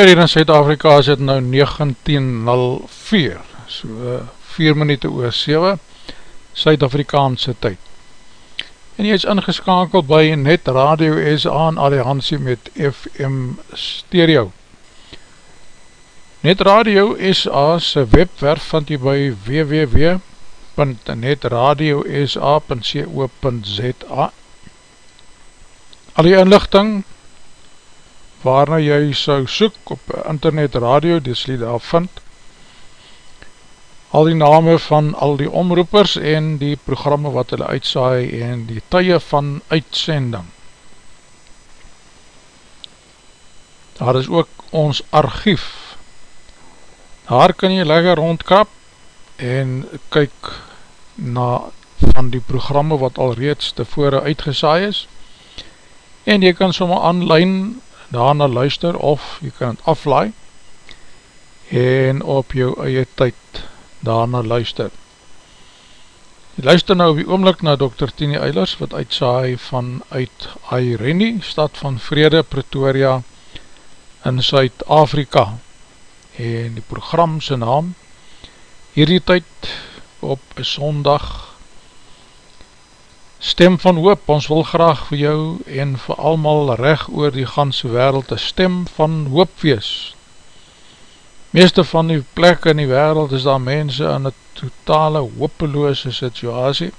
Ja, hier in Suid-Afrika is het nou 19.04, so 4 minuut oor 7, Suid-Afrikaanse tyd. En jy is ingeskakeld by Net Radio SA in alliantie met FM Stereo. Net Radio SA se webwerf vind jy by www.netradiosa.co.za Al die inlichting waarna jy sou soek op internet radio, dis jy daar vind, al die name van al die omroepers en die programme wat hulle uitsaai en die tye van uitsending. Daar is ook ons archief. Daar kan jy lekker rondkrap en kyk na van die programme wat al reeds tevore uitgesaai is en jy kan sommer online daarna luister of jy kan het aflaai en op jou eie tyd daarna luister. Jy luister nou op die oomlik na Dr. Tini Eilers wat uitsaai van uit Aireni, stad van Vrede, Pretoria in Suid-Afrika en die program sy naam hierdie tyd op sondag stem van hoop, ons wil graag vir jou en vir almal reg oor die ganse wereld een stem van hoop wees. Meeste van die plek in die wereld is daar mense in een totale hopeloose situasie.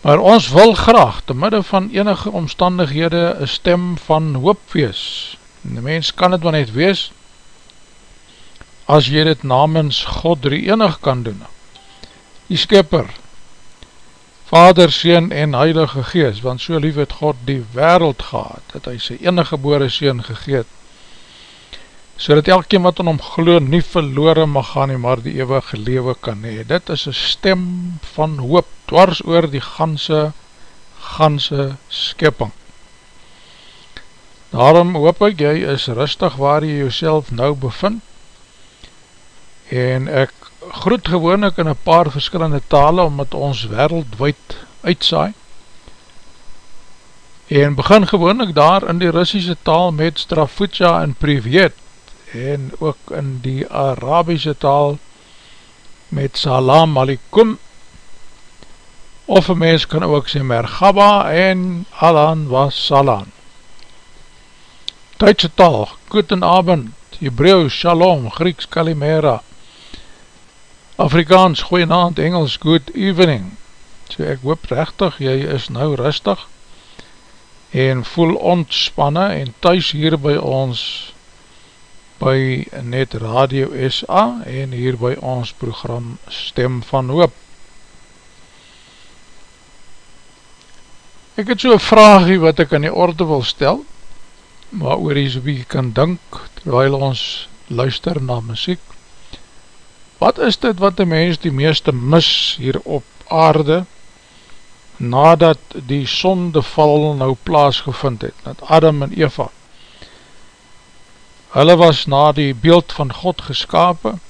Maar ons wil graag, te midde van enige omstandighede, een stem van hoop wees. En die mens kan het maar net wees, as jy dit namens God drie enig kan doen. Die skipper, Vader, Seen en Heilige Gees, want so lief het God die wereld gehad, dat hy sy enige gebore Seen gegeet, so dat elkeen wat in hom geloo nie verloren mag gaan nie, maar die eeuwige lewe kan hee. Dit is een stem van hoop, dwars oor die ganse, ganse skepping. Daarom hoop ek, jy is rustig waar jy jouself nou bevind, en ek groet gewoon ek in een paar verskillende tale omdat ons wereldwijd uitsaai. En begin gewoon ek daar in die Russische taal met Strafutja en Privet en ook in die Arabische taal met Salam Alikum of een mens kan ook sê Mergaba en Alan was Salan Duitse taal, Guten Abend, Hebreeuws, Shalom, Grieks, Kalimera Afrikaans, goeie naand, Engels, good evening. So ek hoop rechtig, jy is nou rustig en voel ontspanne en thuis hier by ons by Net Radio SA en hier by ons program Stem van Hoop. Ek het so een vraagie wat ek in die orde wil stel, maar oor jy so'n bykie kan dink, terwijl ons luister na muziek. Wat is dit wat die mens die meeste mis hier op aarde nadat die sondeval nou plaasgevind het, dat Adam en Eva hulle was na die beeld van God geskapen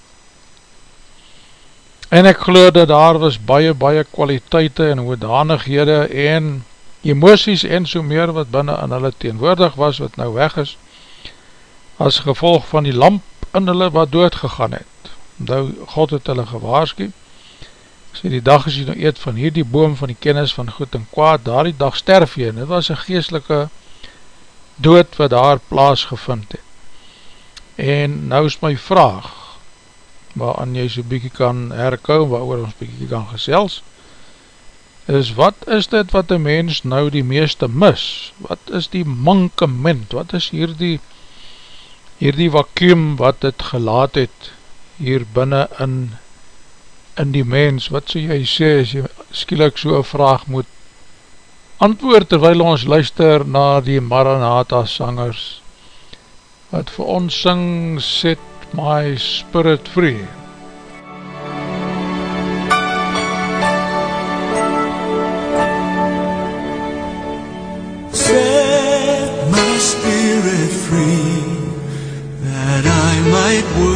en ek geloof dat daar was baie baie kwaliteite en hoedanighede en emoties en so meer wat binnen in hulle teenwoordig was wat nou weg is as gevolg van die lamp in hulle wat doodgegaan het Nou, God het hulle gewaarskie, sê die dag as jy nou eet van hierdie boom van die kennis van goed en kwaad, daar die dag sterf jy, en dit was een geestelike dood wat daar plaas gevind het. En nou is my vraag, waaran jy so bykie kan herkou, waar ons bykie kan gesels, is wat is dit wat die mens nou die meeste mis? Wat is die mankement? Wat is hierdie, hierdie vakuum wat het gelaat het hier binnen in, in die mens, wat so jy sê, as jy skielik so een vraag moet antwoord, terwijl ons luister na die Maranatha sangers, wat vir ons sing, set my spirit free. Set my spirit free, that I might work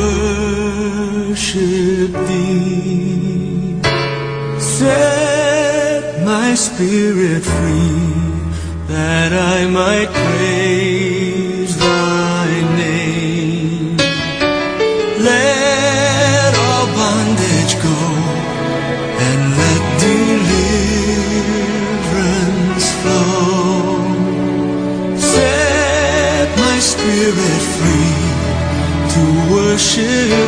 worship thee. Set my spirit free that I might praise thy name. Let all bondage go and let deliverance flow. Set my spirit free to worship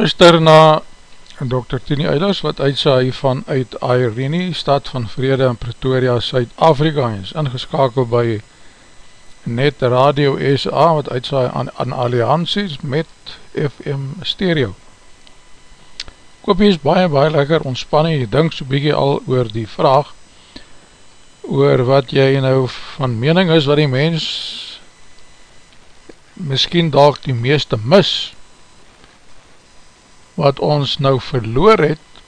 luister na Dr. Tini Eilers wat uitsaai vanuit Airene, stad van Vrede in Pretoria, Suid-Afrika en is ingeskakel by Net Radio SA wat uitsaai aan, aan allianties met FM Stereo. Ek hoop jy is baie baie lekker ontspanning, jy dink so bykie al oor die vraag oor wat jy nou van mening is wat die mens miskien daag die meeste mis wat ons nou verloor het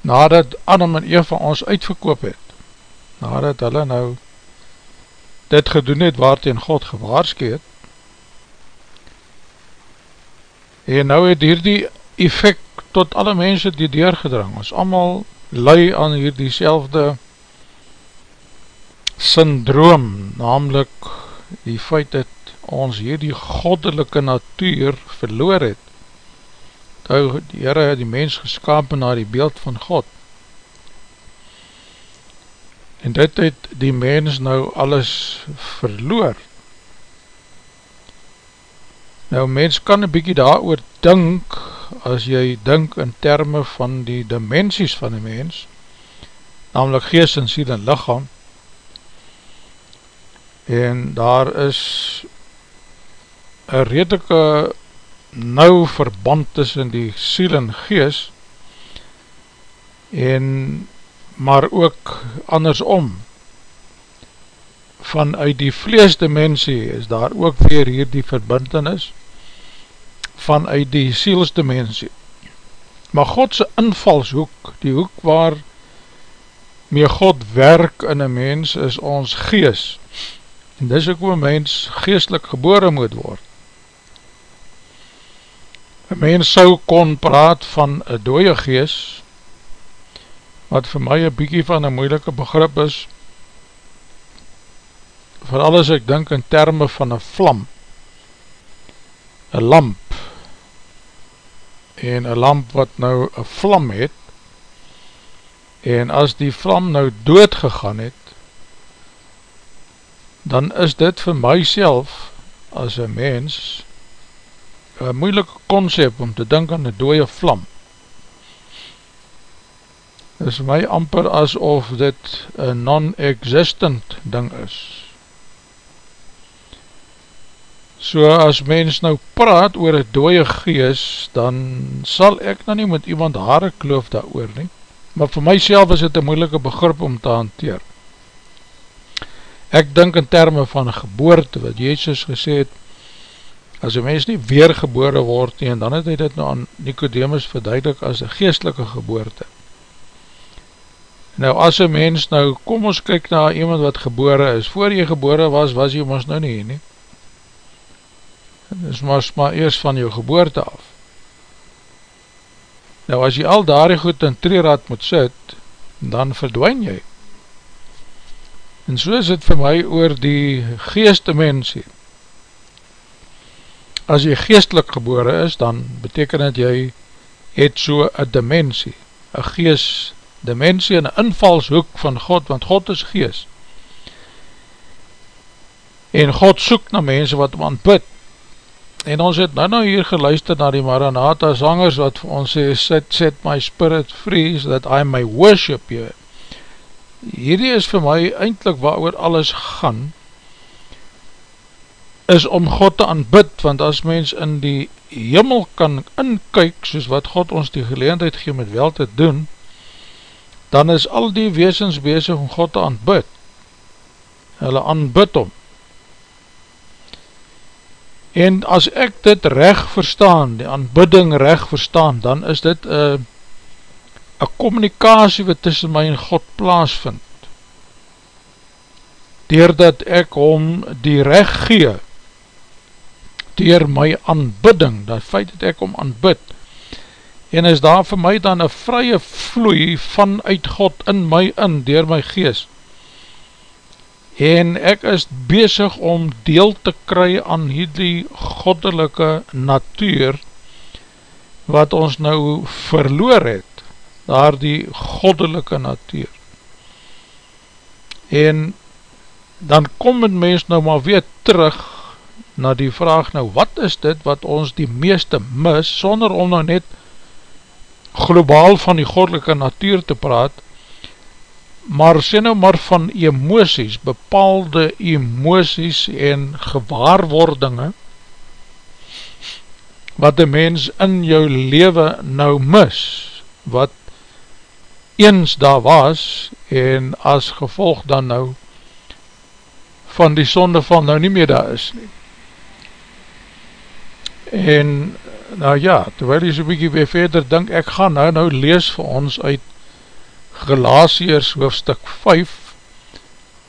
nadat Adam en Eva ons uitverkoop het nadat hulle nou dit gedoen het waar teen God gewaarskeet en nou het hier die effect tot alle mense die deurgedrang ons allemaal lui aan hier die selfde syndroom namelijk die feit dat ons hier die goddelike natuur verloor het. Nou die Heere het die mens geskapen na die beeld van God. En dit het die mens nou alles verloor nou mens kan een bykie daar oor dink as jy dink in termen van die dimensies van die mens namelijk geest en siel en lichaam en daar is een redelike nou verband tussen die siel en gees en maar ook andersom vanuit die vleesdimensie is daar ook weer hier die verbintenis vanuit die sielsdimensie. Maar Godse invalshoek die hoek waar mee God werk in een mens is ons gees. En dis ook hoe een mens geestelik gebore moet word. Een mens sou kon praat van een dooie gees, wat vir my een bykie van een moeilike begrip is, vooral as ek denk in termen van een vlam, een lamp, en een lamp wat nou een vlam het, en as die vlam nou dood gegaan het, dan is dit vir myself, as een mens, een moeilike concept om te denk aan die dooie vlam. Is my amper asof dit een non-existent ding is. So as mens nou praat oor een dooie gees, dan sal ek nou nie met iemand haare kloof daar oor nie, maar vir myself is dit een moeilike begrip om te hanteer. Ek dink in termen van geboorte, wat Jezus gesê het, as een mens nie weergebore word nie, en dan het hy dit nou aan Nicodemus verduidelik as een geestelike geboorte. Nou as een mens nou, kom ons kyk na iemand wat gebore is, voor jy gebore was, was jy ons nou nie, nie. Is maar, maar eerst van jou geboorte af. Nou as jy al daar goed in treerad moet sit, dan verdwijn jy. En so is het vir my oor die geeste mensie, as jy geestelik gebore is, dan beteken het jy het so een dimensie, een geest dimensie en een invalshoek van God, want God is geest. En God soek na mense wat om aanbid. En ons het nou nou hier geluister na die Maranatha zangers wat vir ons sê, set, set my spirit free, so that I may worship you. Hierdie is vir my eindelijk waar oor alles gaan, is om God te aanbid, want as mens in die jimmel kan inkyk, soos wat God ons die geleendheid gee met wel te doen, dan is al die weesens bezig om God te aanbid. Hulle aanbid om. En as ek dit recht verstaan, die aanbidding recht verstaan, dan is dit een communicatie wat tussen my en God plaas vind. Doordat ek om die recht gee, dier my aanbidding, dat feit dat ek om aanbid, en is daar vir my dan een vrye vloei vanuit God in my in, dier my gees, en ek is bezig om deel te kry aan hierdie goddelike natuur, wat ons nou verloor het, daar die goddelike natuur. En dan kom het mens nou maar weer terug na die vraag nou, wat is dit wat ons die meeste mis, sonder om nou net globaal van die godelike natuur te praat, maar sê nou maar van emoties, bepaalde emoties en gewaarwordinge, wat die mens in jou leven nou mis, wat eens daar was, en as gevolg dan nou, van die sonde van nou nie meer daar is nie. En, nou ja, terwijl jy so'n bykie weer verder denk, ek gaan nou nou lees vir ons uit Gelasiers hoofstuk 5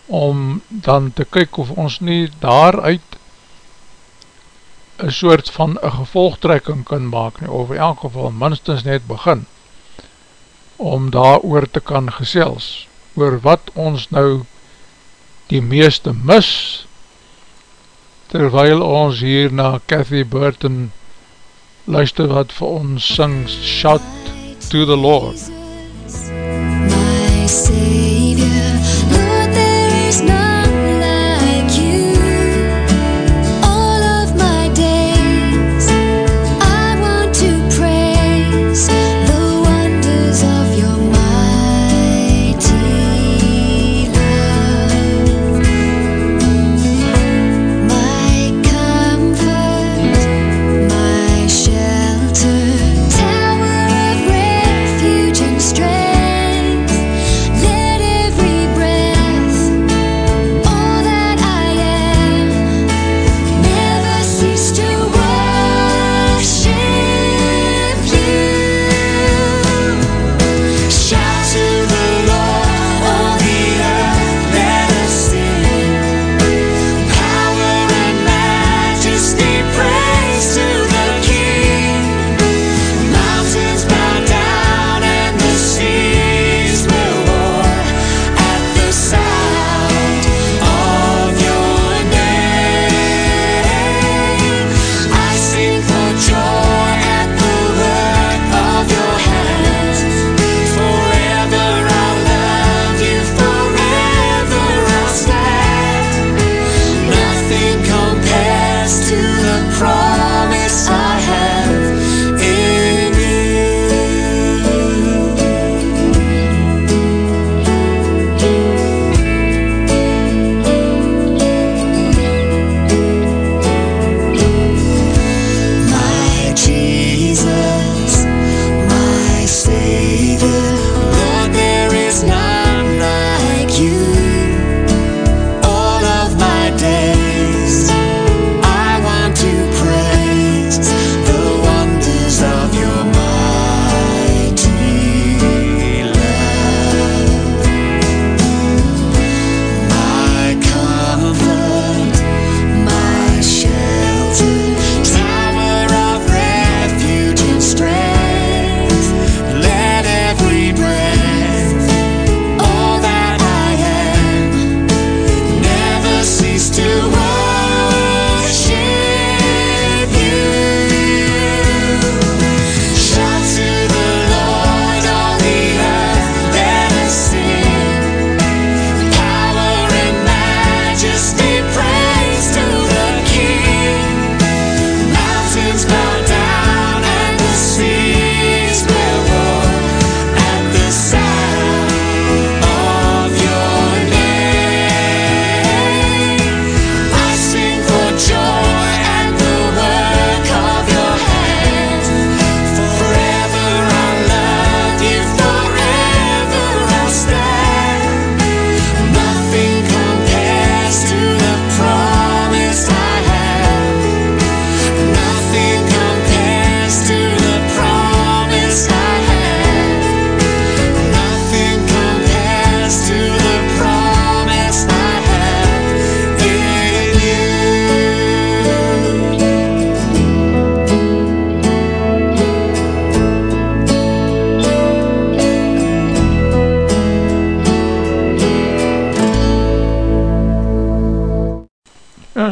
om dan te kyk of ons nie daaruit een soort van een gevolgtrekking kan maak nie, of in elk geval minstens net begin om daar oor te kan gesels oor wat ons nou die meeste mis terwyl ons hier na Cathy Burton luister wat vir ons sing Shout to the Lord Savior,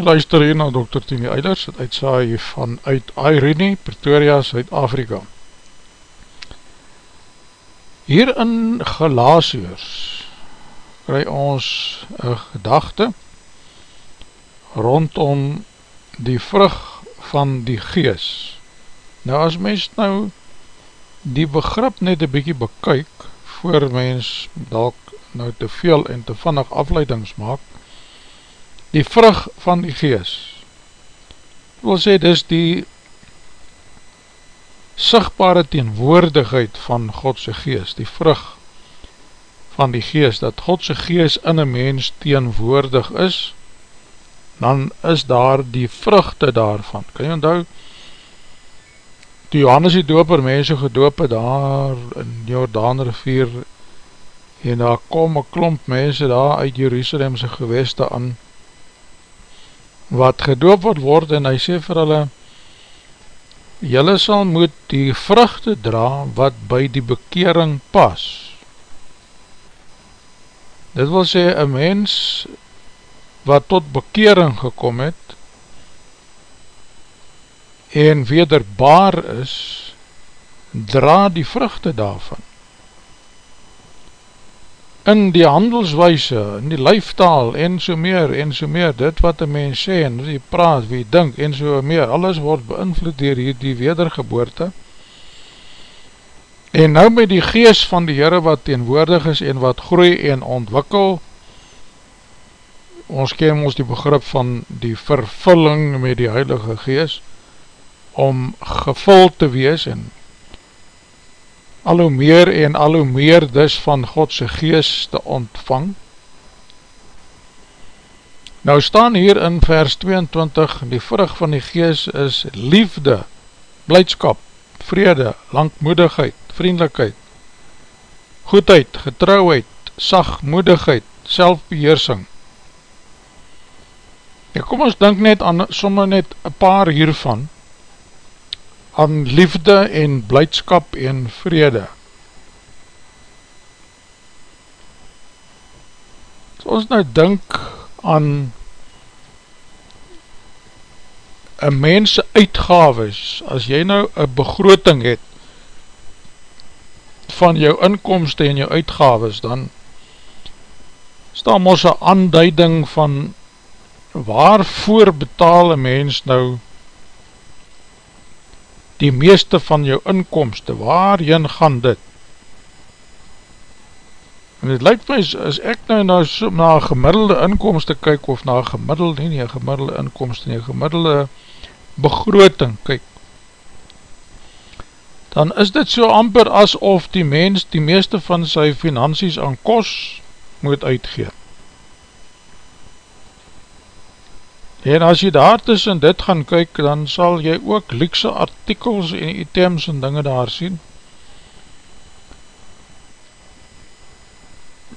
luister hier na Dr. Tini Eilers, het uitsaai van uit Irene, Pretoria, Suid-Afrika. Hier in Galatius kry ons een gedachte rondom die vrug van die gees. Nou as mens nou die begrip net een bykie bekyk, voor mens dalk nou te veel en te vannig afleidings maak, die vrug van die gees, wil sê, dis die sigtbare teenwoordigheid van Godse gees, die vrug van die gees, dat Godse gees in een mens teenwoordig is, dan is daar die vruchte daarvan. Kan jy onthou, toe Johannes die doper mense gedoop het daar in Jordaan rivier en daar kom een klomp mense daar uit Jerusalemse geweste aan wat gedoop word word en hy sê vir hulle jylle sal moet die vruchte dra wat by die bekering pas dit wil sê een mens wat tot bekering gekom het en wederbaar is, dra die vruchte daarvan. In die handelswijse, in die lijftaal, en so meer, en so meer, dit wat die mens sê, en wie praat, wie dink, en so meer, alles word beïnvloed dier hier die wedergeboorte. En nou met die gees van die Heere wat teenwoordig is, en wat groei en ontwikkel, ons ken ons die begrip van die vervulling met die Heilige Geest, om gevul te wees en al hoe meer en al hoe meer dus van Godse geest te ontvang. Nou staan hier in vers 22, die vrug van die geest is liefde, blijdskap, vrede, langmoedigheid, vriendelijkheid, goedheid, getrouheid, sagmoedigheid, selfbeheersing. Ja, kom ons denk net aan somme net een paar hiervan, aan liefde en blijdskap en vrede. As ons nou dink aan een mense uitgaves, as jy nou een begroting het van jou inkomste en jou uitgaves, dan staan ons een aanduiding van waarvoor betaal een mens nou die meeste van jou inkomste, waarin gaan dit? En het lyk my, as ek nou na, na gemiddelde inkomste kyk, of na gemiddelde, nie, nie gemiddelde inkomste, nie, gemiddelde begroting kyk, dan is dit so amper asof die mens die meeste van sy finansies aan kos moet uitgeef. En as jy daar tussen dit gaan kyk, dan sal jy ook luxe artikels en items en dinge daar sien.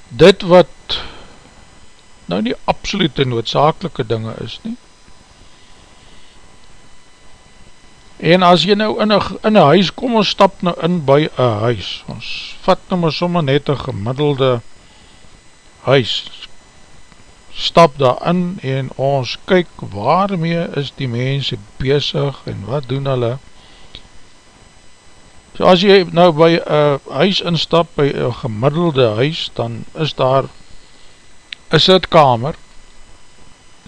Dit wat nou nie absolute noodzakelike dinge is nie. En as jy nou in een huis kom, ons stap nou in by een huis. Ons vat nou maar sommer net een gemiddelde huis, stap daar in en ons kyk waarmee is die mense bezig en wat doen hulle. So as jy nou by een huis instap, by een gemiddelde huis, dan is daar een sitkamer,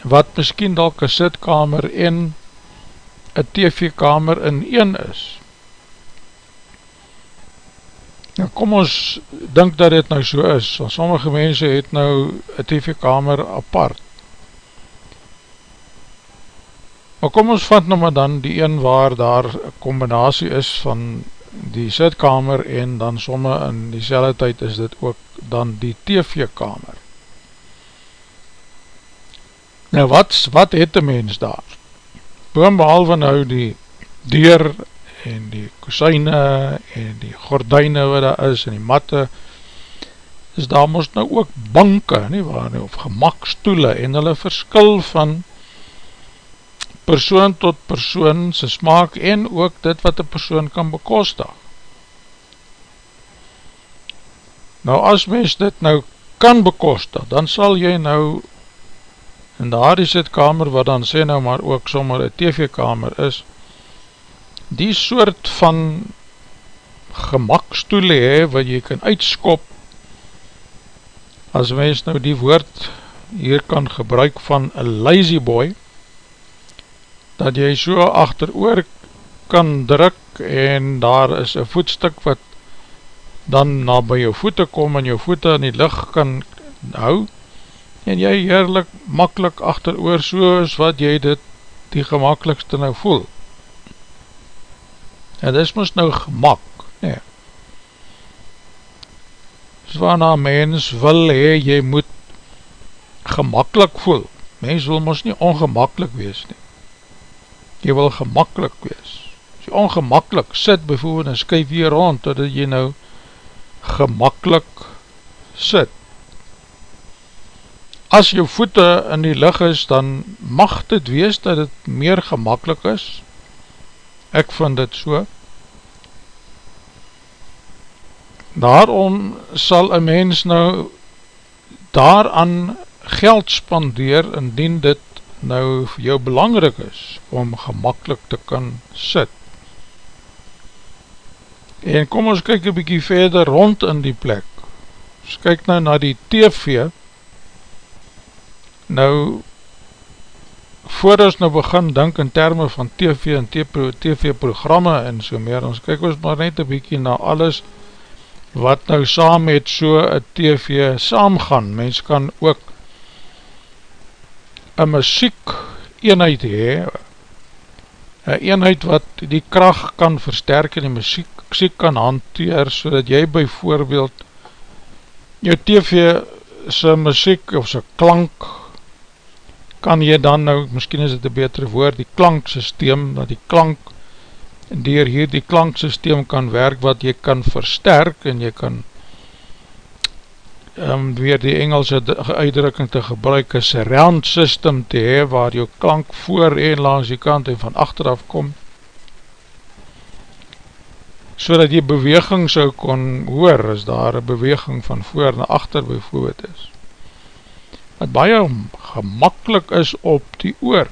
wat miskien dalk een sitkamer en een tv-kamer in een is. Nou kom ons dink dat dit nou so is, want sommige mense het nou een tv-kamer apart. Maar kom ons vat nou maar dan die een waar daar een combinatie is van die sitkamer en dan somme in die selde tyd is dit ook dan die tv-kamer. Nou wat, wat het die mens daar? Boom behalve nou die deur en die kusijne en die gordijne wat daar is en die matte is daar moest nou ook banke nie waar nie, of gemakstoele en hulle verskil van persoon tot persoon sy smaak en ook dit wat die persoon kan bekostig. Nou as mens dit nou kan bekostig dan sal jy nou in die sitkamer wat dan sê nou maar ook sommer een tv-kamer is die soort van gemakstoele he, wat jy kan uitskop, as mens nou die woord hier kan gebruik van a lazy boy, dat jy so achter oor kan druk en daar is een voetstuk wat dan na by jou voete kom en jou voete in die licht kan hou en jy heerlik makkelijk achter oor so is wat jy dit die gemakkelijkste nou voel en dis moest nou gemak nee so waarna mens wil hee, jy moet gemakkelijk voel. Mens wil ons nie ongemakkelijk wees nie. Jy wil gemakkelijk wees. As jy ongemakkelijk sit bijvoorbeeld en skuif hier rond totdat jy nou gemakkelijk sit. As jou voete in die lig is dan mag dit wees dat het meer gemakkelijk is ek vind dit so daarom sal een mens nou daaraan geld spandeer indien dit nou vir jou belangrijk is om gemakkelijk te kan sit. En kom ons kyk een bykie verder rond in die plek. Ons kyk nou na die TV. Nou, voor ons nou begin denk in termen van TV en TV-programme en so meer, ons kyk ons maar net een bykie na alles wat nou saam met so een TV saamgaan. Mens kan ook een muziek eenheid hee, een eenheid wat die kracht kan versterk en die muziek, kan hanteer, so dat jy byvoorbeeld jou tv sy muziek of sy klank kan jy dan nou, miskien is dit een betere woord, die klanksysteem, dat die klank dier hier die klanksysteem kan werk wat jy kan versterk en jy kan um, weer die Engelse uitdrukking te gebruik, een surround system te hee, waar jou klank voor en langs die kant en van achteraf kom, so dat jy beweging so kon hoor, as daar een beweging van voor na achter bijvoorbeeld is. Wat baie gemakkelijk is op die oor.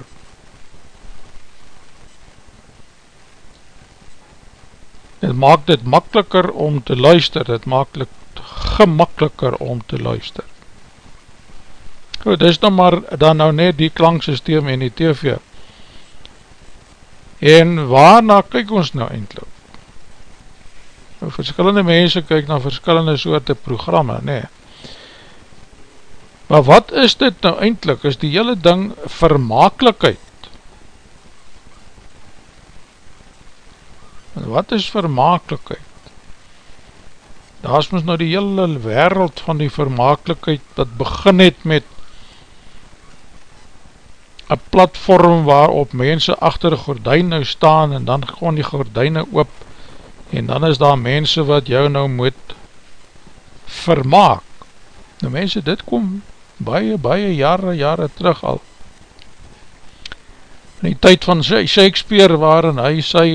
Het maak dit makkeliker om te luister, het maak gemakkeliker om te luister. Goed, dit is dan maar dan nou net die klanksysteem en die TV. En waarna kyk ons nou eindelijk? Nou, verskillende mense kyk na verskillende soorte programme, nee. Maar wat is dit nou eindelijk? Is die hele ding vermakelijkheid? Wat is vermakelijkheid? daar is ons nou die hele wereld van die vermakelijkheid dat begin het met een platform waarop mense achter gordijn nou staan en dan gewoon die gordijne oop en dan is daar mense wat jou nou moet vermaak nou mense dit kom baie baie jare jare terug al in die tyd van Shakespeare waarin hy sy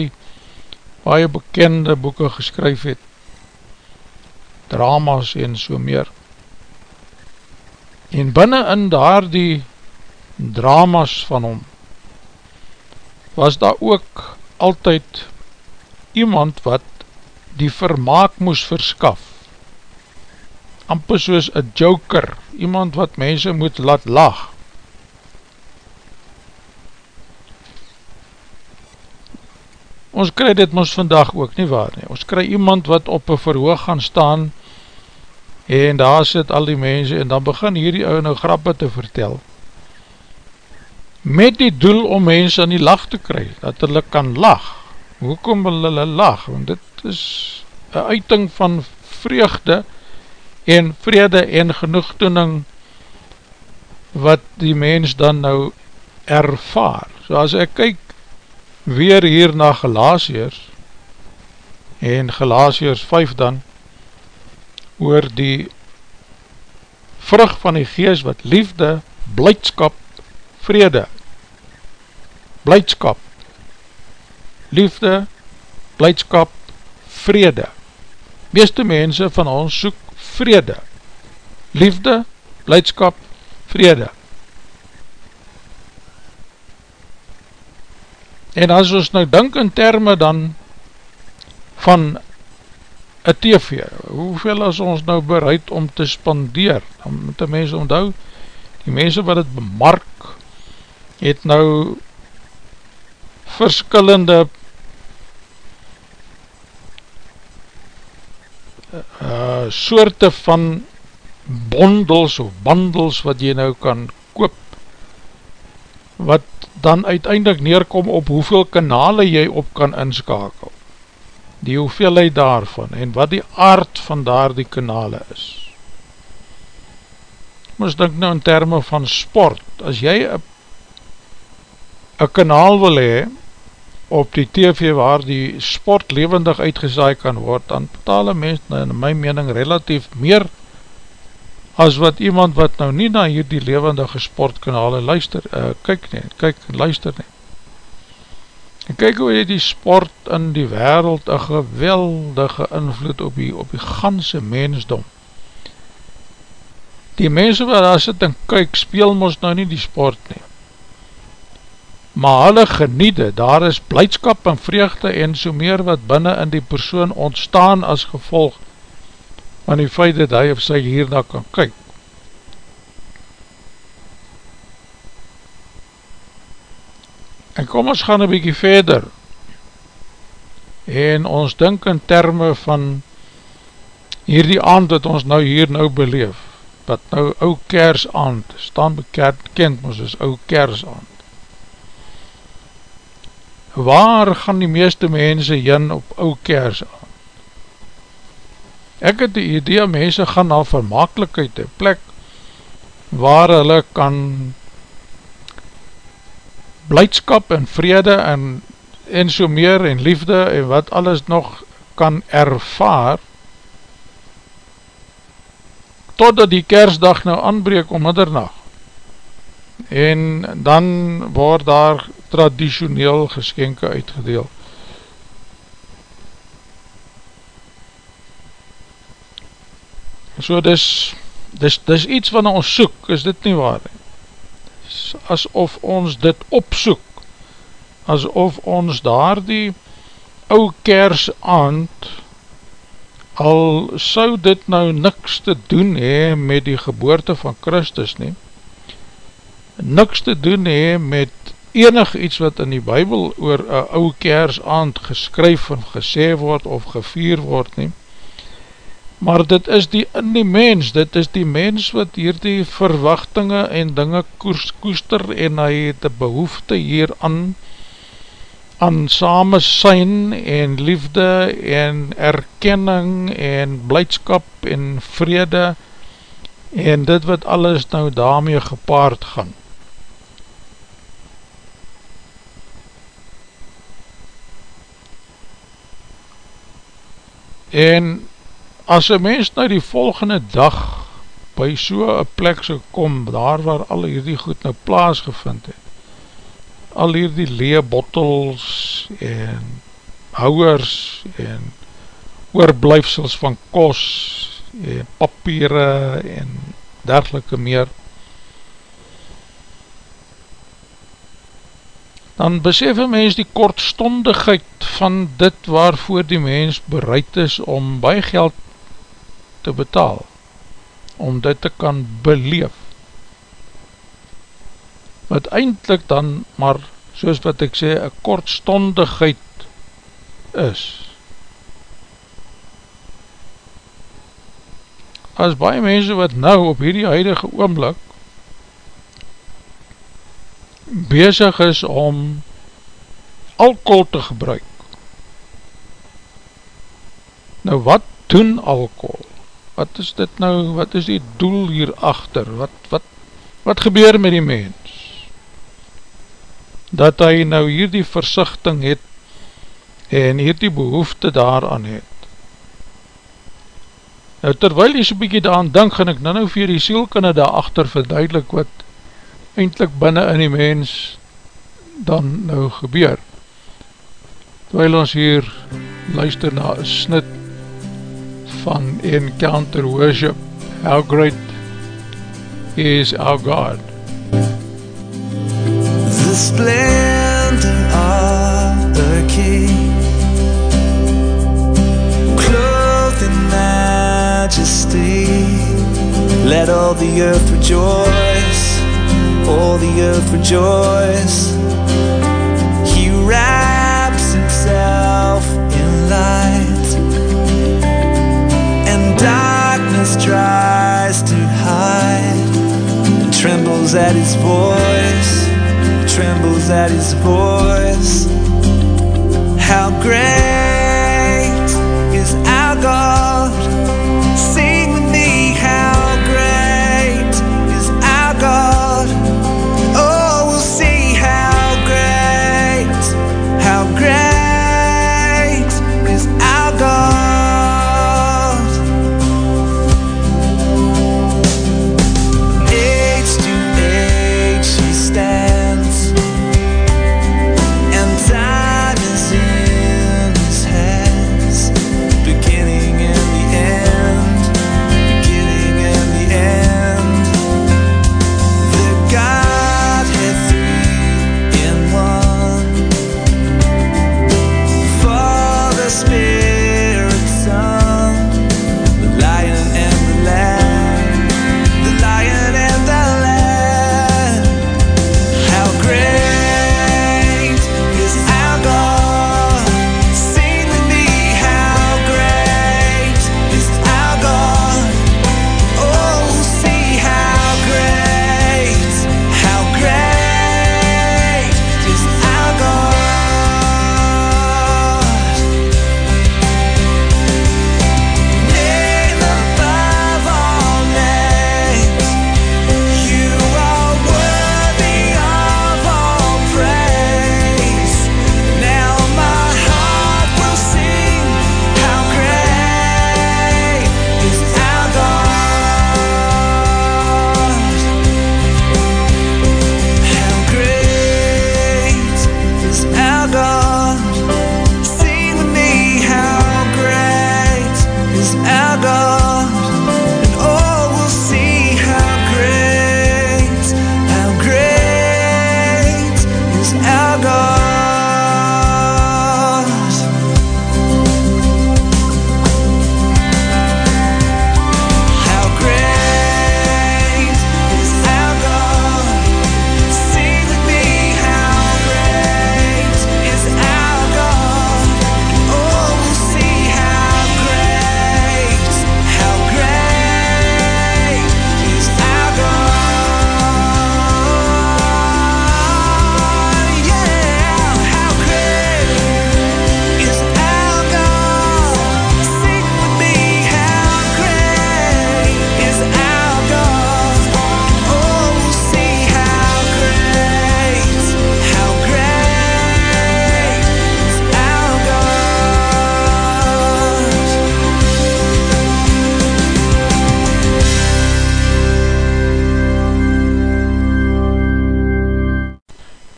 baie bekende boeken geskryf het dramas en so meer. En binnen in daar die dramas van hom, was daar ook altyd iemand wat die vermaak moes verskaf. Amper soos een joker, iemand wat mense moet laat lag. Ons kry dit ons vandag ook nie waar nie. Ons kry iemand wat op een verhoog gaan staan en daar sit al die mense en dan begin hierdie ouwe nou grappe te vertel. Met die doel om mense aan die lach te kry, dat hulle kan lach. Hoekom wil hulle lach? Want dit is een uiting van vreugde en vrede en genoegdoening wat die mens dan nou ervaar. So as ek kyk weer hier na Galatiers en Galatiers 5 dan oor die vrug van die geest wat liefde, blijdskap, vrede blijdskap liefde, blijdskap, vrede meeste mense van ons soek vrede liefde, blijdskap, vrede En as ons nou denk in termen dan van een TV, hoeveel is ons nou bereid om te spandeer? Dan moet die mense onthou, die mense wat het bemark, het nou verskillende uh, soorte van bondels of bandels wat jy nou kan koop wat dan uiteindelik neerkom op hoeveel kanale jy op kan inskakel. Die hoeveelheid daarvan en wat die aard van daar die kanale is. Ons denk nou in termen van sport. As jy een kanaal wil hee op die TV waar die sport levendig uitgesaai kan word, dan betaal een mens in my mening relatief meer as wat iemand wat nou nie na hierdie levendige sportkanale luister, uh, kyk nie, kyk en luister nie. En kyk hoe die sport in die wereld een geweldige invloed op die, op die ganse mensdom. Die mense wat daar sit en kyk, speel ons nou nie die sport nie. Maar hulle geniede, daar is blijdskap en vreugde en so meer wat binnen in die persoon ontstaan as gevolg van die feit dat hy of sy hierna kan kyk. En kom ons gaan een bykie verder en ons dink in termen van hierdie aand wat ons nou hier nou beleef, wat nou ou kers aand, staan bekend, kent ons is ou kers aand. Waar gaan die meeste mense jyn op ou kers aand? Ek het die idee, mense gaan na vermakelijkheid, een plek waar hulle kan blijdskap en vrede en, en so meer en liefde en wat alles nog kan ervaar totdat die kersdag nou aanbreek om middernacht en dan word daar traditioneel geskenke uitgedeel. So dis dis, dis iets wat ons soek, is dit nie waar asof ons dit opsoek asof ons daar die ou kers aand al sou dit nou niks te doen hee met die geboorte van Christus nie niks te doen hee met enig iets wat in die bybel oor een ou kers aand geskryf en gesê word of gevier word nie maar dit is die in die mens, dit is die mens wat hier die verwachtinge en dinge koers, koester en hy het die behoefte hier aan aan same syn en liefde en erkenning en blijdskap en vrede en dit wat alles nou daarmee gepaard gaan. En as een mens nou die volgende dag by so een plek so kom, daar waar al hierdie goed nou plaas gevind het, al hierdie lee bottles en houwers en oorblijfsels van kos en papiere en dergelike meer, dan besef een mens die kortstondigheid van dit waarvoor die mens bereid is om baie geld te betaal om dit te kan beleef. Wat eindelijk dan maar soos wat ek sê een kortstondigheid is. As baie mense wat nou op hierdie huidige oomblik bezig is om alcohol te gebruik. Nou wat doen alcohol? Wat is dit nou, wat is die doel hierachter, wat, wat, wat gebeur met die mens, dat hy nou hier die versichting het, en hier die behoefte daaraan het. Nou terwyl jy so'n bykie daaraan denk, gaan ek nou nou vir die sielkunde daarachter verduidelik wat eindelijk binnen in die mens dan nou gebeur. Terwyl ons hier luister na een snit van Encounter Worship How Great is Our God. The splendor of the King Clothed in majesty. Let all the earth rejoice all the earth rejoice. He wraps himself in light, and darkness tries to hide. It trembles at his voice, it trembles at his voice. How great!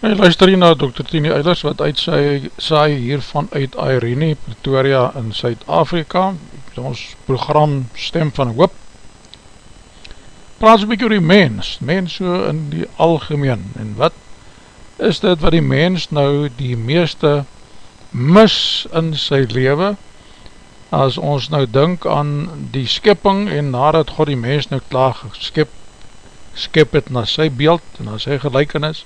Hey, luister hier na Dr. Tini Eilers wat uit sy saai hiervan uit Irene, Pretoria in Suid-Afrika. Ons program Stem van Hoop. Praat so bykie oor die mens. Mens so in die algemeen. En wat is dit wat die mens nou die meeste mis in sy lewe? As ons nou dink aan die skipping en nadat God die mens nou klaar geskip skip het na sy beeld en na sy gelijkenis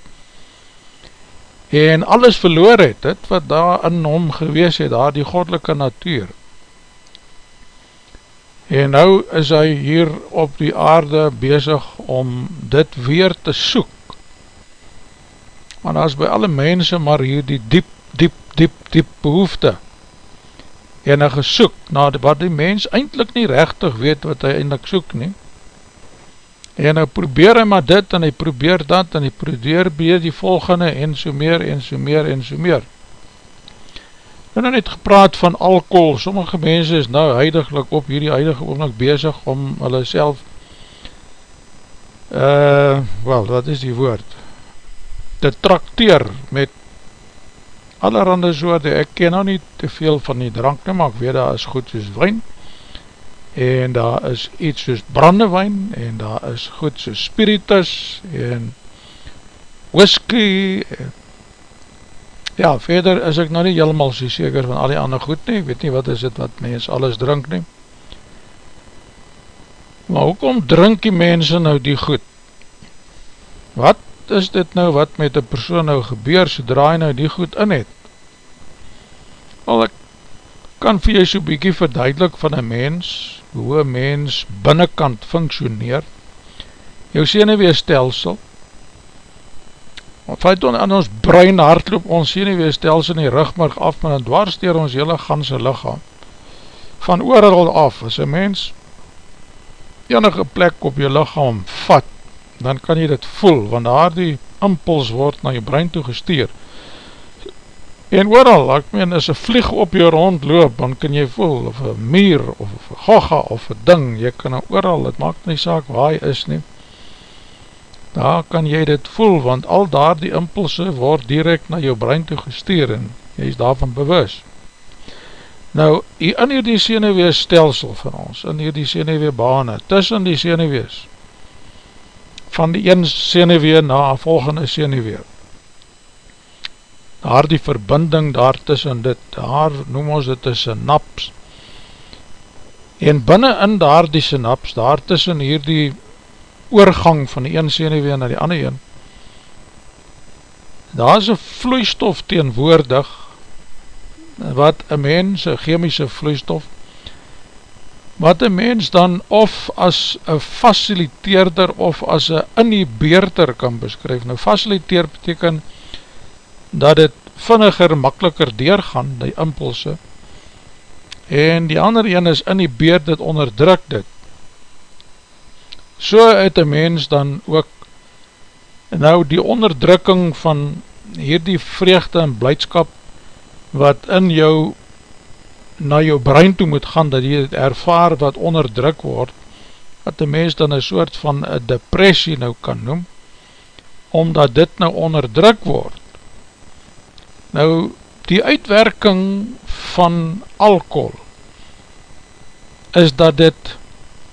en alles verloor het, dit wat daar in hom gewees het, daar die goddelike natuur. En nou is hy hier op die aarde bezig om dit weer te soek. Want as by alle mense maar hier die diep, diep, diep, diep behoefte en een gesoek, na wat die mens eindelijk nie rechtig weet wat hy eindelijk soek nie, en hy probeer hy maar dit, en hy probeer dat, en hy probeer beer die volgende, en so meer, en so meer, en so meer. En dan het gepraat van alcohol, sommige mense is nou huidiglik op hierdie huidige oomlik bezig om hulle self, uh, wel, wat is die woord, te trakteer met allerhande soorte, ek ken nou nie te veel van die drank nie, maar ek weet dat is goed soos wijn, en daar is iets soos brandewijn, en daar is goed soos spiritus, en whisky, en ja, verder is ek nou nie helemaal so seker van al die ander goed nie, ek weet nie wat is dit wat mens alles drink nie, maar hoekom drink die mense nou die goed? Wat is dit nou wat met die persoon nou gebeur, sodra hy nou die goed in het? Al ek kan vir jy so bykie verduidelik van een mens, hoe een mens binnenkant functioneer, jou seneweestelsel, Want feit on, in ons brein hardloop ons senuweestelsel in die rugmerg af, maar dan dwarsteer ons hele ganse lichaam. Van ooral af, as een mens enige plek op jou lichaam vat, dan kan jy dit voel, want daar die impuls word na jou brein toe gestuur. En ooral, ek meen, as een vlieg op jou rondloop, dan kan jy voel, of een muur, of een gogga, of een ding, jy kan ooral, het maakt nie saak waar jy is nie, daar kan jy dit voel, want al daar die impulse word direct na jou brein toe gestuur, en jy is daarvan bewus. Nou, in hierdie senewees stelsel van ons, in hierdie senewee bane, tussen die senewees, van die een senewee na volgende senewee, daar die verbinding daar tussen dit, daar noem ons dit een synaps, en binnen in daar die synaps, daar tussen hier die oorgang van die een senewee na die ander een, daar is een vloeistof teenwoordig, wat een mens, een chemische vloeistof, wat een mens dan of as een faciliteerder of as een inhibeerder kan beskryf. Nou faciliteer beteken dat het vinniger, makkeliker deurgaan, die impulse, en die ander een is in die beerd, dit onderdruk dit. So het een mens dan ook, nou die onderdrukking van hierdie vreugde en blijdskap, wat in jou, na jou brein toe moet gaan, dat jy het ervaar wat onderdruk word, wat die mens dan een soort van een depressie nou kan noem, omdat dit nou onderdruk word, Nou, die uitwerking van alcohol is dat dit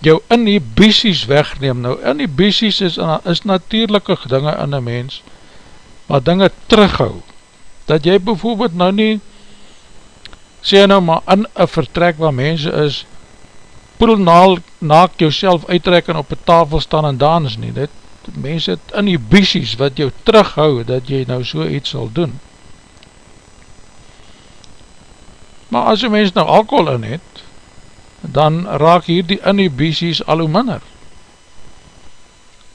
jou inhibities wegneem. Nou, inhibities is, is natuurlijke dinge in een mens, maar dinge terughou. Dat jy bijvoorbeeld nou nie, sê nou maar in een vertrek waar mense is, poel naak jou self uittrek en op een tafel staan en dans nie. Dit, mense het inhibities wat jou terughou, dat jy nou so iets sal doen. Maar as een mens nou alcohol in het, dan raak hier die inhibities al hoe minder.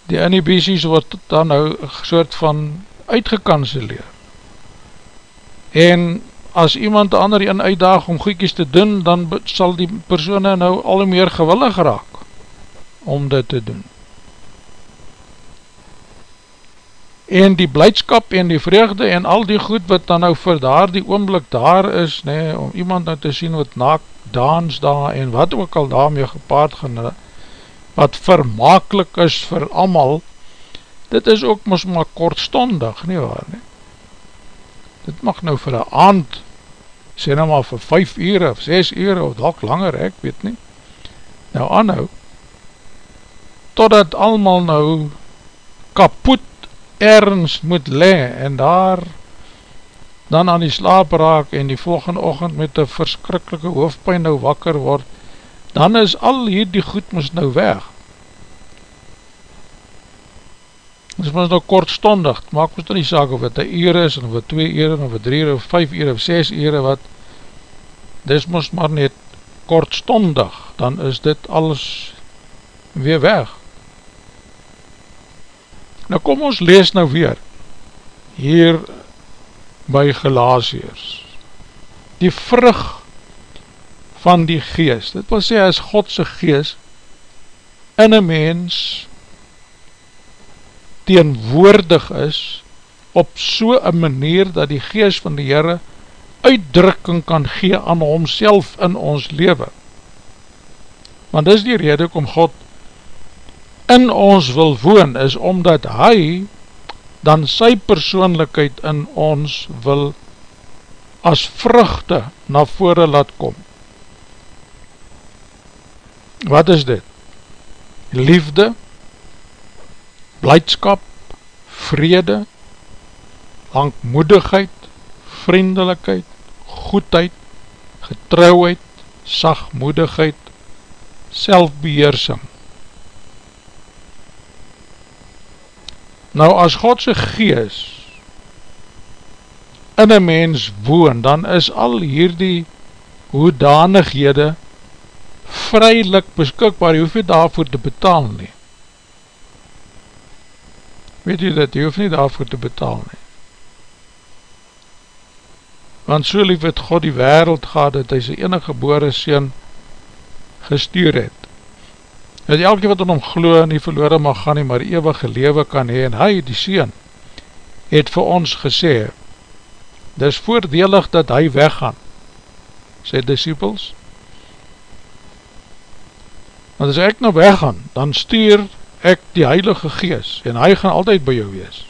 Die inhibities word dan nou soort van uitgekanseleer. En as iemand ander een uitdag om goeikies te doen, dan sal die persoon nou al hoe meer gewillig raak om dit te doen. En die blijdskap en die vreugde en al die goed wat dan nou vir daar die oomblik daar is, nee, om iemand nou te sien wat naak dans daar en wat ook al daarmee gepaard gaan, wat vermakelijk is vir amal, dit is ook mos maar kortstondig, nie waar nie? Dit mag nou vir een aand, sê nou maar vir 5 uur of 6 uur of dalk langer, ek weet nie, nou aanhou, totdat allemaal nou kapot ergens moet le en daar dan aan die slaap raak en die volgende ochend met een verskrikkelike hoofdpijn nou wakker word, dan is al hier die goed moes nou weg. Dit is nou kortstondig, het maak ons dan nie saak of het een uur is, of het twee uur, of het drie uur, of vijf uur, of ses uur, wat, dit is moest maar net kortstondig, dan is dit alles weer weg. Nou kom ons lees nou weer. Hier by Galatiërs die vrug van die geest. Dit wil sê as Godse geest in een mens teenwoordig is op so een manier dat die geest van die Heere uitdrukking kan gee aan homself in ons leven want dis die rede kom God in ons wil woon is omdat hy dan sy persoonlikheid in ons wil as vruchte na vore laat kom. Wat is dit? Liefde, blijdskap, vrede, langmoedigheid, vriendelikheid, goedheid, getrouheid, sagmoedigheid, selfbeheersing. Nou as Godse gees in een mens woon, dan is al hierdie hoedanighede vrylik beskikbaar, jy hoef jy daarvoor te betaal nie. Weet jy dat, jy hoef nie daarvoor te betaal nie. Want so lief het God die wereld gehad, dat hy sy enige gebore sien gestuur het. Dat elke wat in hom glo nie verloren mag gaan nie, maar eeuwige lewe kan hee, en hy, die sien, het vir ons gesê, dis voordelig dat hy weggaan, sê disciples, want as ek nou weggaan, dan stuur ek die heilige gees, en hy gaan altyd by jou wees.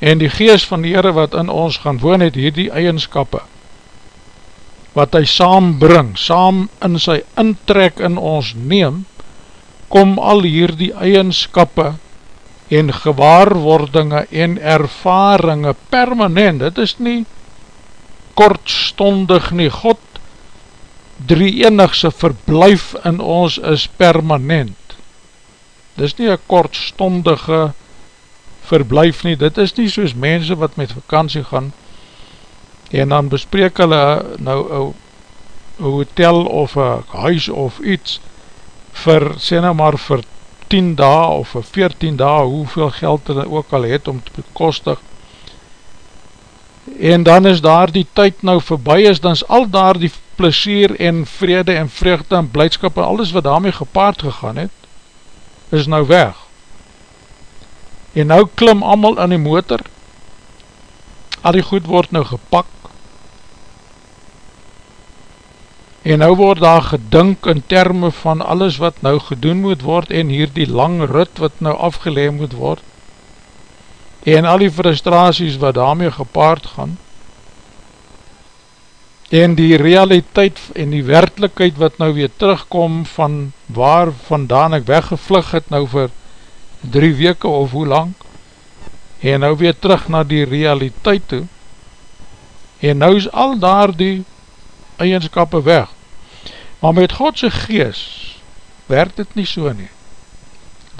En die gees van die Heere wat in ons gaan woon het, hier die eigenskappe, wat hy saambring, saam in sy intrek in ons neem, kom al hier die eigenskappe en gewaarwordinge en ervaringe permanent, dit is nie kortstondig nie, God drie enigse verblijf in ons is permanent, dit is nie een kortstondige verblijf nie, dit is nie soos mense wat met vakantie gaan, en dan bespreek hulle nou een hotel of een huis of iets, vir, sê nou maar vir 10 dae of vir 14 dae, hoeveel geld hulle ook al het om te bekostig, en dan is daar die tyd nou voorbij is, dan is al daar die plesier en vrede en vreugde en blijdskap en alles wat daarmee gepaard gegaan het, is nou weg. En nou klim allemaal in die motor, al die goed word nou gepak, En nou word daar gedink in termen van alles wat nou gedoen moet word en hier die lang rit wat nou afgeleid moet word. En al die frustraties wat daarmee gepaard gaan. En die realiteit en die werkelijkheid wat nou weer terugkom van waar vandaan ek weggevlug het nou vir drie weke of hoe lang. En nou weer terug na die realiteit toe. En nou is al daar die eigenskappe weg. Maar met Godse gees werkt dit nie so nie.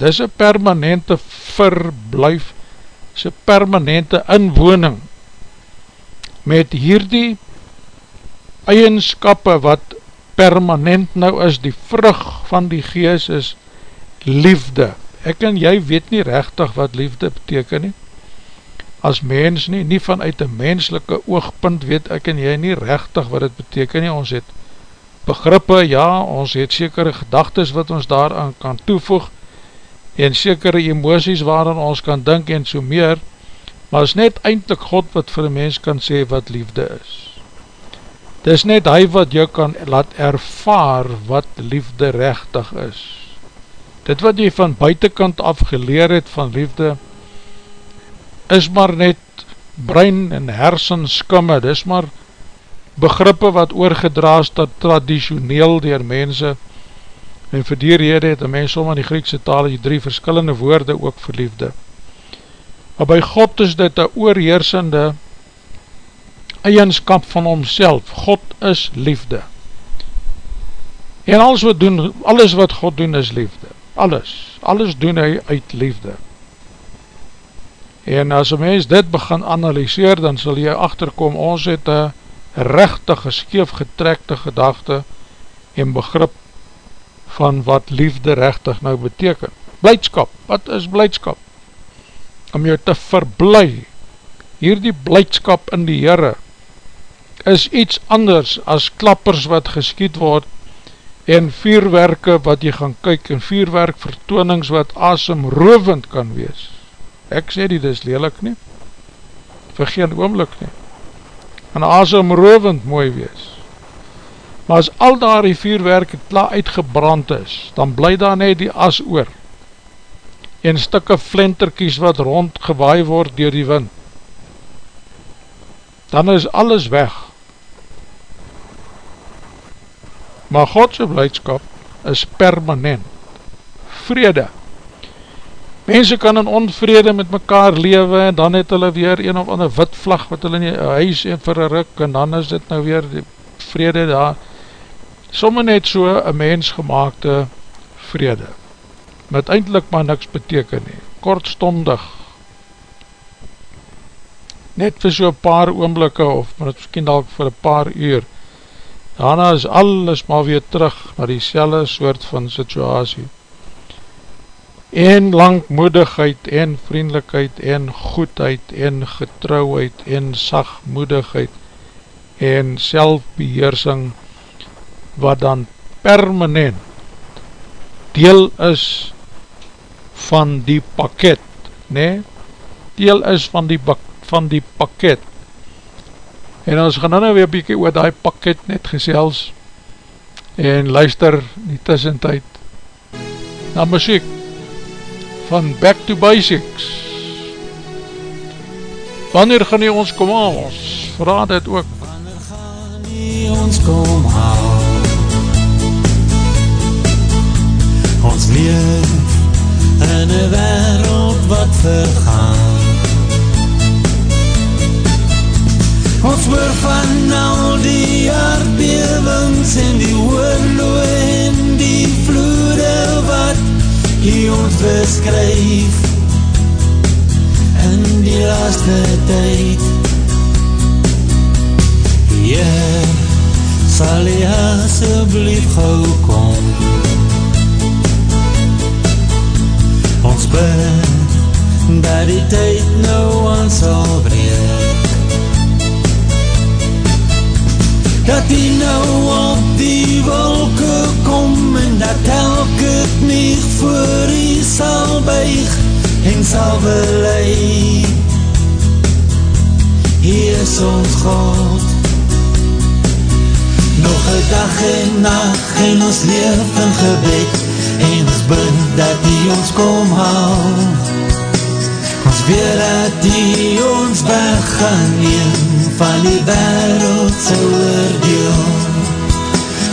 Dis een permanente verblijf, dis een permanente inwoning met hierdie eigenskappe wat permanent nou is, die vrug van die gees is liefde. Ek en jy weet nie rechtig wat liefde beteken nie as mens nie, nie vanuit een menslike oogpunt weet ek en jy nie rechtig wat het beteken nie, ons het begrippe, ja, ons het sekere gedagtes wat ons daaraan kan toevoeg en sekere emoties waarin ons kan dink en so meer, maar is net eindelijk God wat vir een mens kan sê wat liefde is. Dit is net hy wat jou kan laat ervaar wat liefde rechtig is. Dit wat jy van buitenkant af geleer het van liefde, is maar net brein en hersenskimme, dis maar begrippe wat oorgedraas dat traditioneel dier mense en vir die rede het een mens om in die Griekse taal die drie verskillende woorde ook verliefde. Maar by God is dit een oorheersende eigenskap van homself. God is liefde. En alles wat, doen, alles wat God doen is liefde. Alles. Alles doen hy uit liefde. En as een mens dit begin analyseer, dan sal jy achterkom, ons het een rechtige, skeef getrekte gedachte en begrip van wat liefde rechtig nou beteken. Blijdskap, wat is blijdskap? Om jou te verblij, hier die blijdskap in die Heere, is iets anders as klappers wat geskiet word en vierwerke wat jy gaan kyk en vierwerk vertoonings wat asem rovend kan wees ek sê die dis lelik nie, vir geen oomlik nie, en asem rovend mooi wees, maar as al daar die vuurwerk klaar uitgebrand is, dan bly daar net die as oor, en stikke flinterkies wat rondgewaai word door die wind, dan is alles weg, maar Godse blijdskap is permanent, vrede, Mense kan in onvrede met mekaar lewe en dan het hulle weer een of ander wit vlag wat hulle in die huis en vir een ruk en dan is dit nou weer die vrede daar. Somme net so een mens gemaakte vrede, wat eindelijk maar niks beteken nie, kortstondig. Net vir so paar oomblikke of miskien dalk vir een paar uur, daarna is alles maar weer terug na die selle soort van situasie. En langmoedigheid en vriendelijkheid en goedheid en getrouheid en sagmoedigheid en selfbeheersing wat dan permanent deel is van die pakket, nee, deel is van die, van die pakket. En ons gaan nou weer bykie oor die pakket net gesels en luister die tussentijd na muziek van Back to Basics. Wanneer gaan nie ons kom haal? Ons vraag dit ook. Wanneer gaan nie ons kom haal? Ons leef in een wereld wat vergaan. Ons hoor van al die aardbewings en die oorloe en die vloede wat die ons beskryf in die laaste tyd. Heer, sal jy asjeblief gauw kom. Ons bid, dat die tyd nou aan sal breek. Dat die nou op die wolke kom en dat elke knieg voor die sal buig en sal belei. Hier is ons God, nog een dag en nacht en ons leef in gebed en ons bid dat die ons kom haal. Ons weet dat die ons weg gaan neem van die wereld sy oordeel.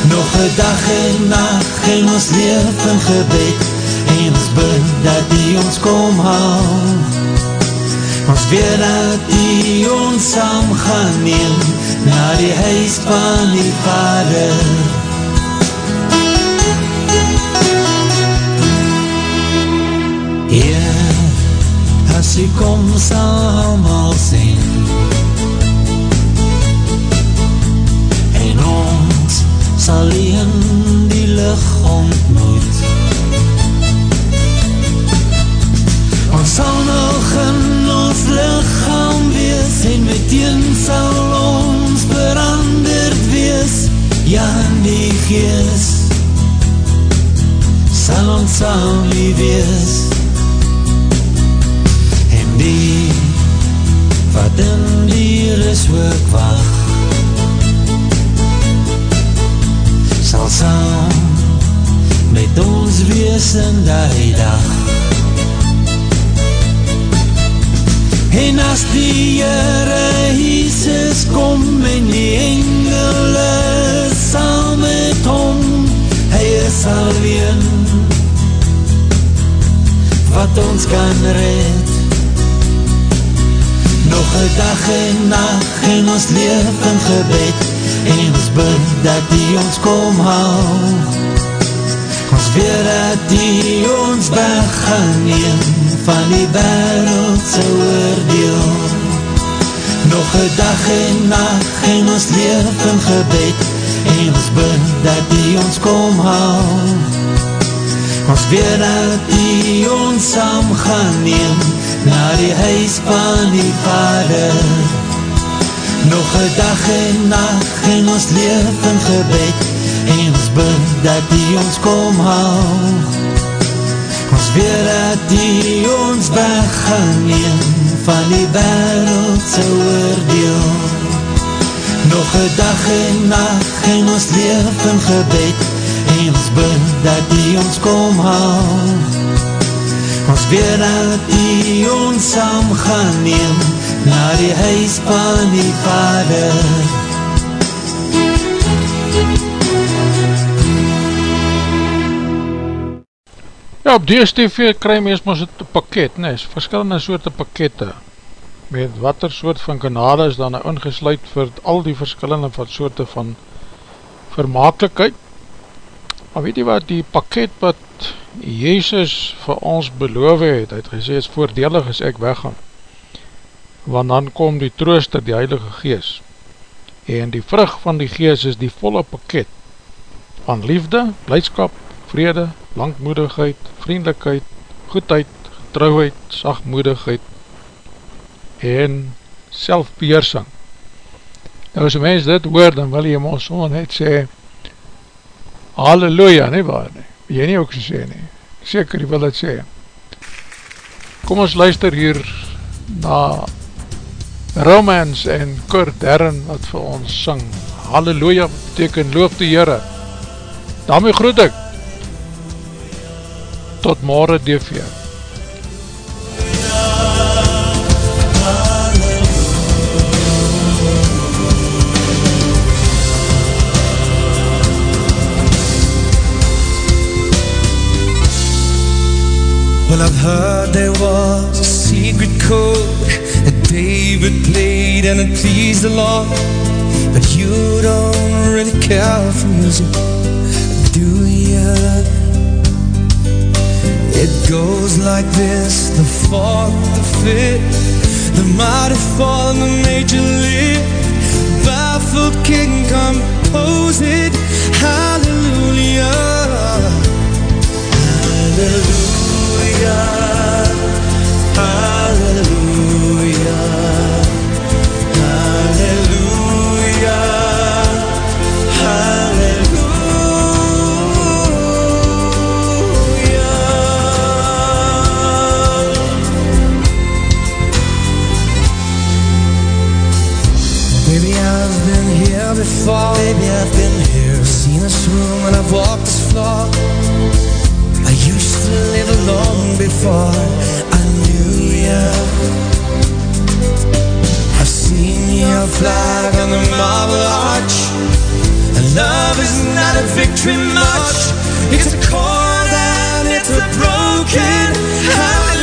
Nog een dag en nacht en ons leef in gebed en ons bid dat die ons kom haal. Ons weet dat die ons saam gaan neem na die huis van die vader. Heer, as u kom sal allemaal sien in die licht ontmoet. Ons sal nog in ons lichaam wees En meteen sal ons veranderd wees Ja, in die geest Sal ons saam nie wees. En die wat in die ris ook wacht wees in die dag En as die Heere Jesus kom en die engele saam met hom, hy is alleen wat ons kan red. Nog een dag en nacht en ons leef in gebed en ons bid dat die ons kom haal. Weet dat die ons weg gaan neem van die wereld sy oordeel. Nog een dag en nacht en ons leef in gebed en ons bid dat die ons kom haal. Ons weet dat die ons saam gaan neem na die huis van die vader. Nog een dag en nacht en ons leef in gebed en bid dat die ons kom haal. Ons weet dat die ons weg gaan neem van die wereld sy oordeel. Nog een dag en nacht en ons leef in gebed en ons bid dat die ons kom haal. Ons weet dat die ons saam gaan neem na die huis van die vader. Ja, op DSTV kry mens ons het pakket, nee, is verskillende soorte pakkette, met wat er soort van kanale is dan ingesluid vir al die verskillende van soorte van vermakelijkheid. Maar weet jy wat, die pakket wat Jezus vir ons beloof het, hy het gesê, is voordelig as ek weggaan, want dan kom die trooster, die Heilige Gees, en die vrug van die Gees is die volle pakket, van liefde, blijdskap, vrede, langmoedigheid, vriendelijkheid, goedheid, getrouheid, sagmoedigheid en selfbeheersing. Nou as een mens dit hoor, dan wil jy ons sommer net sê, Halleluja, nie waar nie? Jy nie ook so sê nie. Seker, jy wil dit sê. Kom ons luister hier na Romance en Kurt Herren wat vir ons syng. Halleluja, beteken loof die Heere. Daarmee groet ek. Tot morgen DV. Well, I've heard there was a secret code that David played and it pleased the Lord. But you don't really care for music, do ya? It goes like this the fourth, the fifth, the mighty fall and the major lift. Baffled king compose it. Hallelujah. Hallelujah. Hallelujah. Before. Maybe I've been here. Seen this room and I've walked this floor. I used to live alone before I knew you I've seen your flag on the marble arch. And love is not a victory march. It's a chord and it's a broken hallelujah.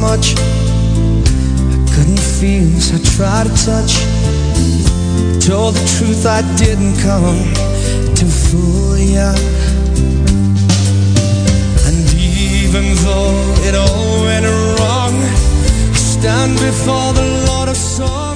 Much. I couldn't feel, so I tried to touch. Told the truth, I didn't come to fool ya. And even though it all went wrong, I stand before the Lord of Song.